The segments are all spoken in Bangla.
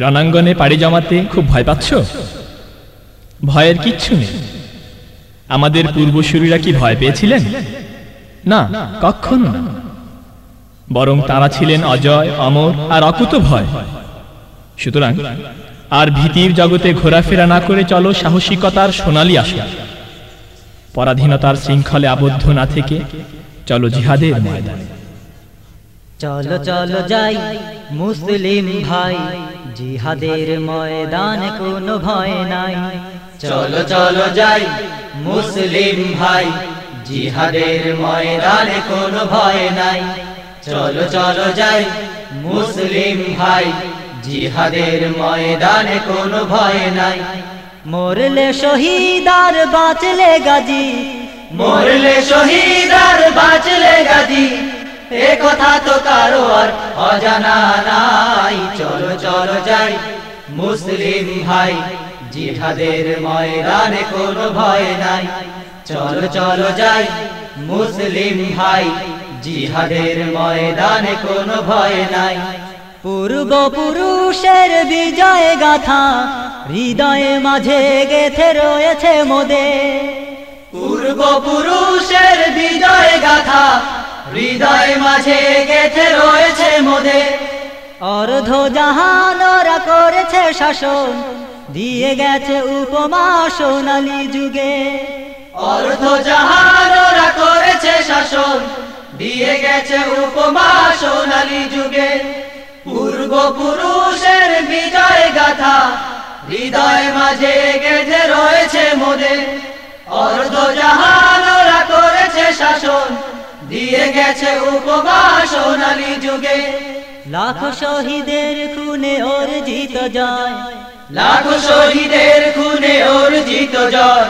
রণাঙ্গনে পাড়ি জমাতে খুব ভয় পাচ্ছ? ভয়ের কিচ্ছু নেই। আমাদের পূর্বসূরীরা কি ভয় পেয়েছিলেন? না, কখনো বরং তারা ছিলেন অজয়, অমর আর অকুত ভয়। সুতরাং আর ভীতির জগতে ঘোরাফেরা না করে চলো সাহসিকতার সোনালি আসা পরাধীনতার শৃঙ্খলে আবদ্ধ না থেকে চলো জিহাদের ময়দানে। চলো চলো যাই মুসলিম ভাই। জিহাদের ময়দান কোনো ভয় নাই। চলো চলো যাই মুসলিম ভাই জিহাদের ময়দানে কোনো ভয় নাই। চলো চলো যাই মুসলিম ভাই জিহাদের ময়দানে কোনো ভয় নাই। মরলে শহীদ আর বাঁচলে গাজী। মরলে শহীদার বাঁচলে গাজী। এ কথা তো কারও আর অজানা নাই। চলো চলো যাই, মুসলিম ভাই, জিহাদের ময়দানে কোনো ভয় নাই। চলো চলো যাই, মুসলিম ভাই, জিহাদের ময়দানে কোনো ভয় নাই। পূর্ব পুরুষের বিজয় গাথা, হৃদয়ে মাঝে গেথে রয়েছে মোদে। পূর্ব পুরুষের বিজয় গাথা হৃদয় মাঝে গেথে রয়েছে মোদে। অর্ধ জাহান ওরা করেছে শাসন দিয়ে গেছে উপমা সোনালী যুগে। অর্ধ জাহান ওরা করেছে শাসন দিয়ে গেছে উপমা সোনালী যুগে। পূর্ব পুরুষের বিজয় গাথা হৃদয় মাঝে গেছে রয়েছে মোদে। দিয়ে গেছে উপমা সোনালী যুগে। লাখ শহীদের খুনে অর্জিত যায় লাখো শহীদের খুনে অর্জিত জয়।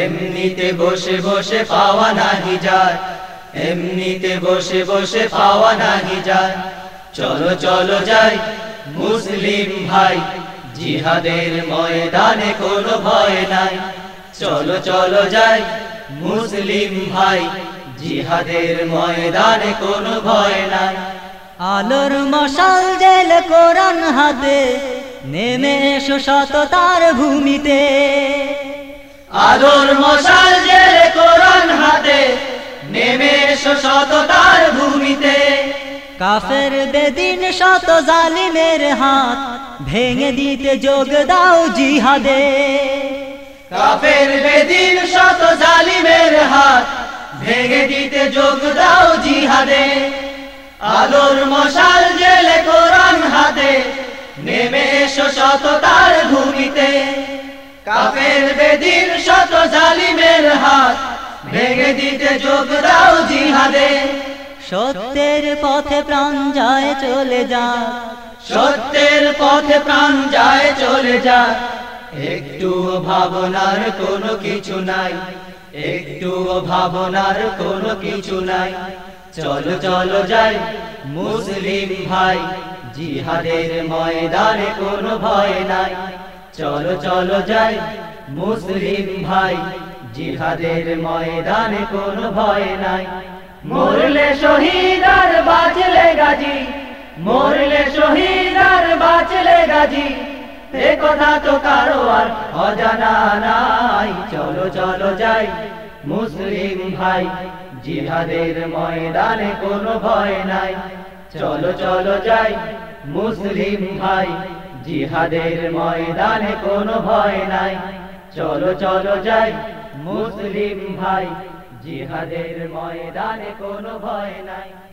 এমনিতে বসে বসে পাওয়া নাহি যায়। এমনিতে বসে বসে পাওয়া নাহি যায়। চলো চলো যাই মুসলিম ভাই জিহাদের ময়দানে কোনো ভয় নাই। চলো চলো যাই মুসলিম ভাই জিহাদের ময়দানে কোনো ভয় নাই। আলোর মশাল জেল কোরআন হাতে নেমে এসো সততার ভূমিতে। আলোর মশাল জেল কোরআন হাতে নেমে এসো সততার ভূমিতে। কাফের বেদিন শত জালিমের হাত ভেঙে দিতে যোগ দাও জিহাদে। কাফের বেদিন শত জালিমের হাত ভেঙে দিতে যোগ দাও জিহাদে। আলোর মশাল জেলে কোরআন হাতে। নেমে এসো সততার ভূমিতে। কাফের বেদিন শত জালিমের হাত। ভেঙে দিতে যোগ দাও জিহাদে। সত্যের পথে প্রাণ যায় চলে যা। সত্যের পথে প্রাণ যায় চলে যা। একটু ভাবনার কোনো কিছু নাই। একটু ভাবনার কোনো কিছু নাই। চলো চলো যাই, মুসলিম ভাই, জিহাদের ময়দানে কোনো ভয় নাই। চলো চলো যাই, মুসলিম ভাই, জিহাদের ময়দানে কোনো ভয় নাই। মরলে শহীদ আর বাঁচলে গাজী, মরলে শহীদ আর বাঁচলে গাজী। এ কথা তো কারও আর অজানা নাই। চলো চলো যাই, মুসলিম ভাই, জিহাদের ময়দানে কোনো ভয় নাই। চলো চলো যাই, মুসলিম ভাই, জিহাদের ময়দানে কোনো ভয় নাই। চলো চলো যাই, মুসলিম ভাই, জিহাদের ময়দানে কোনো ভয় নাই।